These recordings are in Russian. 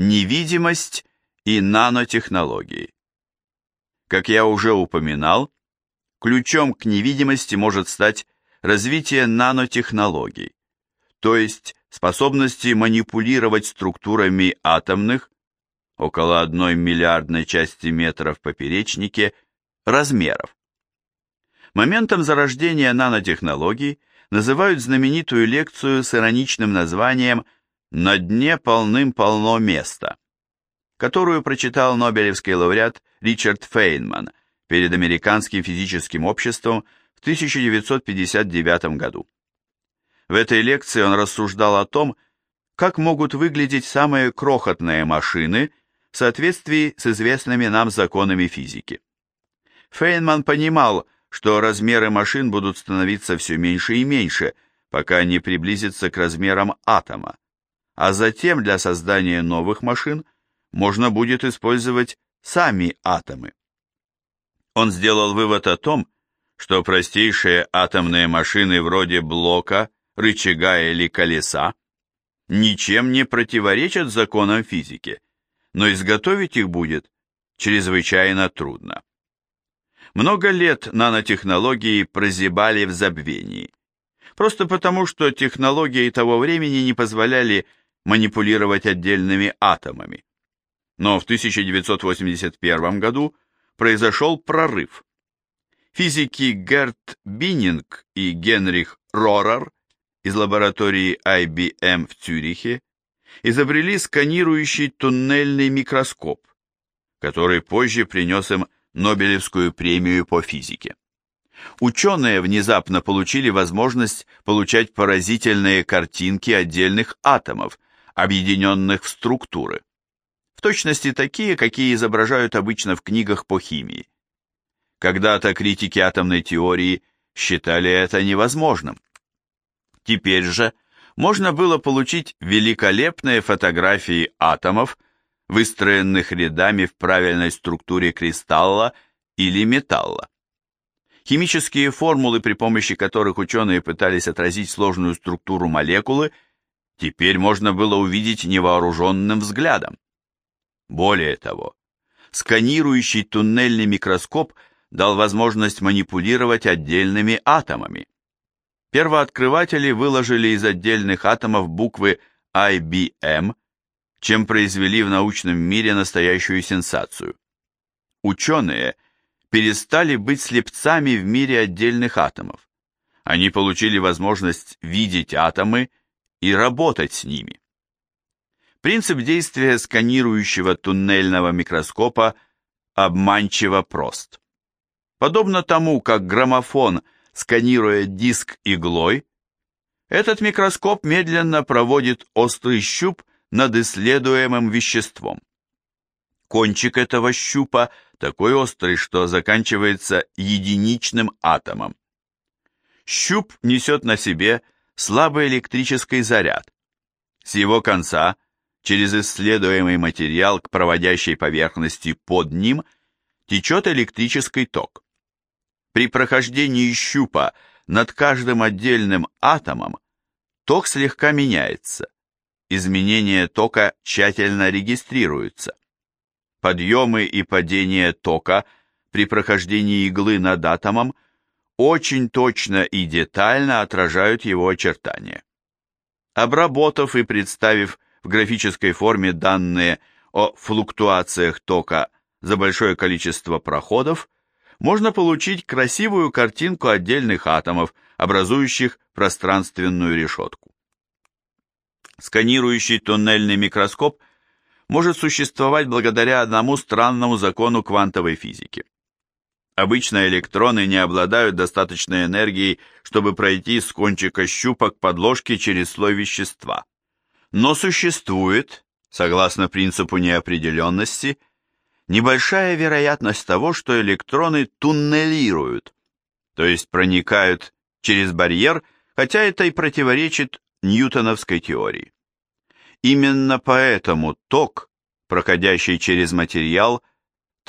невидимость и нанотехнологии. Как я уже упоминал, ключом к невидимости может стать развитие нанотехнологий, то есть способности манипулировать структурами атомных, около одной миллиардной части метра в поперечнике, размеров. Моментом зарождения нанотехнологий называют знаменитую лекцию с ироничным названием «На дне полным-полно места», которую прочитал Нобелевский лауреат Ричард Фейнман перед Американским физическим обществом в 1959 году. В этой лекции он рассуждал о том, как могут выглядеть самые крохотные машины в соответствии с известными нам законами физики. Фейнман понимал, что размеры машин будут становиться все меньше и меньше, пока не приблизятся к размерам атома, а затем для создания новых машин можно будет использовать сами атомы. Он сделал вывод о том, что простейшие атомные машины вроде блока, рычага или колеса ничем не противоречат законам физики, но изготовить их будет чрезвычайно трудно. Много лет нанотехнологии прозябали в забвении. Просто потому, что технологии того времени не позволяли манипулировать отдельными атомами. Но в 1981 году произошел прорыв. Физики Герт Биннинг и Генрих Рорер из лаборатории IBM в Цюрихе изобрели сканирующий туннельный микроскоп, который позже принес им Нобелевскую премию по физике. Ученые внезапно получили возможность получать поразительные картинки отдельных атомов, объединенных в структуры. В точности такие, какие изображают обычно в книгах по химии. Когда-то критики атомной теории считали это невозможным. Теперь же можно было получить великолепные фотографии атомов, выстроенных рядами в правильной структуре кристалла или металла. Химические формулы, при помощи которых ученые пытались отразить сложную структуру молекулы, теперь можно было увидеть невооруженным взглядом. Более того, сканирующий туннельный микроскоп дал возможность манипулировать отдельными атомами. Первооткрыватели выложили из отдельных атомов буквы IBM чем произвели в научном мире настоящую сенсацию. Ученые перестали быть слепцами в мире отдельных атомов. Они получили возможность видеть атомы и работать с ними. Принцип действия сканирующего туннельного микроскопа обманчиво прост. Подобно тому, как граммофон, сканируя диск иглой, этот микроскоп медленно проводит острый щуп над исследуемым веществом. Кончик этого щупа такой острый, что заканчивается единичным атомом. Щуп несет на себе слабый электрический заряд. С его конца, через исследуемый материал к проводящей поверхности под ним, течет электрический ток. При прохождении щупа над каждым отдельным атомом ток слегка меняется – изменения тока тщательно регистрируются. Подъемы и падения тока при прохождении иглы над атомом очень точно и детально отражают его очертания. Обработав и представив в графической форме данные о флуктуациях тока за большое количество проходов, можно получить красивую картинку отдельных атомов, образующих пространственную решетку. Сканирующий туннельный микроскоп может существовать благодаря одному странному закону квантовой физики. Обычно электроны не обладают достаточной энергией, чтобы пройти с кончика щупа к подложке через слой вещества. Но существует, согласно принципу неопределенности, небольшая вероятность того, что электроны туннелируют, то есть проникают через барьер, хотя это и противоречит ньютоновской теории. Именно поэтому ток, проходящий через материал,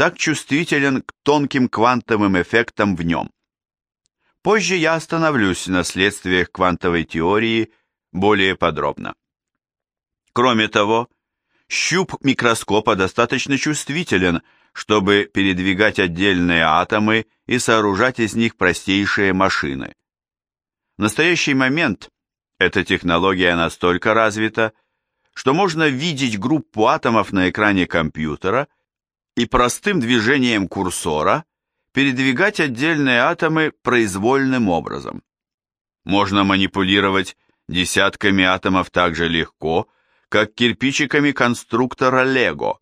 так чувствителен к тонким квантовым эффектам в нем. Позже я остановлюсь на следствиях квантовой теории более подробно. Кроме того, Щуп микроскопа достаточно чувствителен, чтобы передвигать отдельные атомы и сооружать из них простейшие машины. В настоящий момент эта технология настолько развита, что можно видеть группу атомов на экране компьютера и простым движением курсора передвигать отдельные атомы произвольным образом. Можно манипулировать десятками атомов так же легко, как кирпичиками конструктора Лего.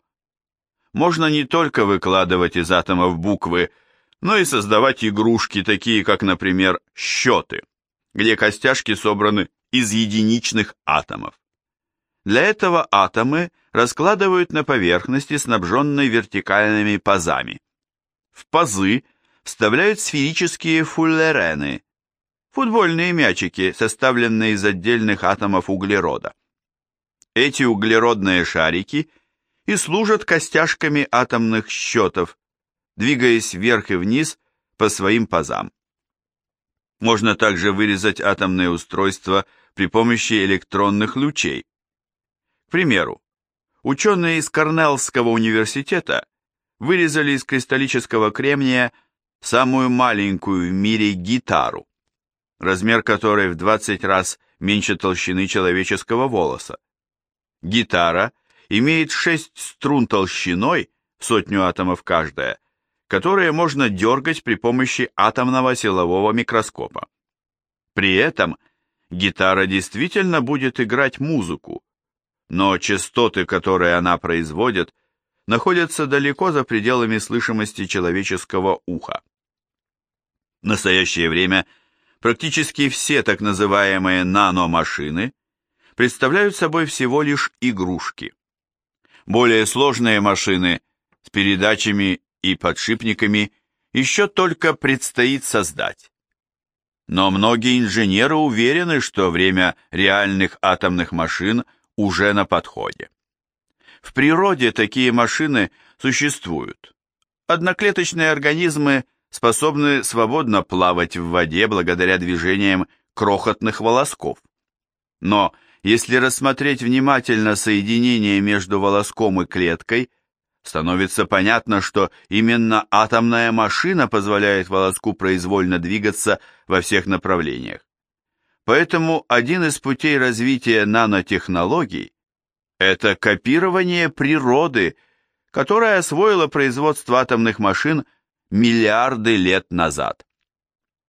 Можно не только выкладывать из атомов буквы, но и создавать игрушки, такие как, например, счеты, где костяшки собраны из единичных атомов. Для этого атомы раскладывают на поверхности, снабженной вертикальными пазами. В пазы вставляют сферические фуллерены, футбольные мячики, составленные из отдельных атомов углерода. Эти углеродные шарики и служат костяшками атомных счетов, двигаясь вверх и вниз по своим пазам. Можно также вырезать атомные устройства при помощи электронных лучей. К примеру, ученые из Корнеллского университета вырезали из кристаллического кремния самую маленькую в мире гитару, размер которой в 20 раз меньше толщины человеческого волоса. Гитара имеет 6 струн толщиной, сотню атомов каждая, которые можно дергать при помощи атомного силового микроскопа. При этом гитара действительно будет играть музыку, но частоты, которые она производит, находятся далеко за пределами слышимости человеческого уха. В настоящее время практически все так называемые наномашины представляют собой всего лишь игрушки. Более сложные машины с передачами и подшипниками еще только предстоит создать. Но многие инженеры уверены, что время реальных атомных машин уже на подходе. В природе такие машины существуют. Одноклеточные организмы способны свободно плавать в воде благодаря движениям крохотных волосков. Но если рассмотреть внимательно соединение между волоском и клеткой, становится понятно, что именно атомная машина позволяет волоску произвольно двигаться во всех направлениях. Поэтому один из путей развития нанотехнологий – это копирование природы, которая освоила производство атомных машин миллиарды лет назад.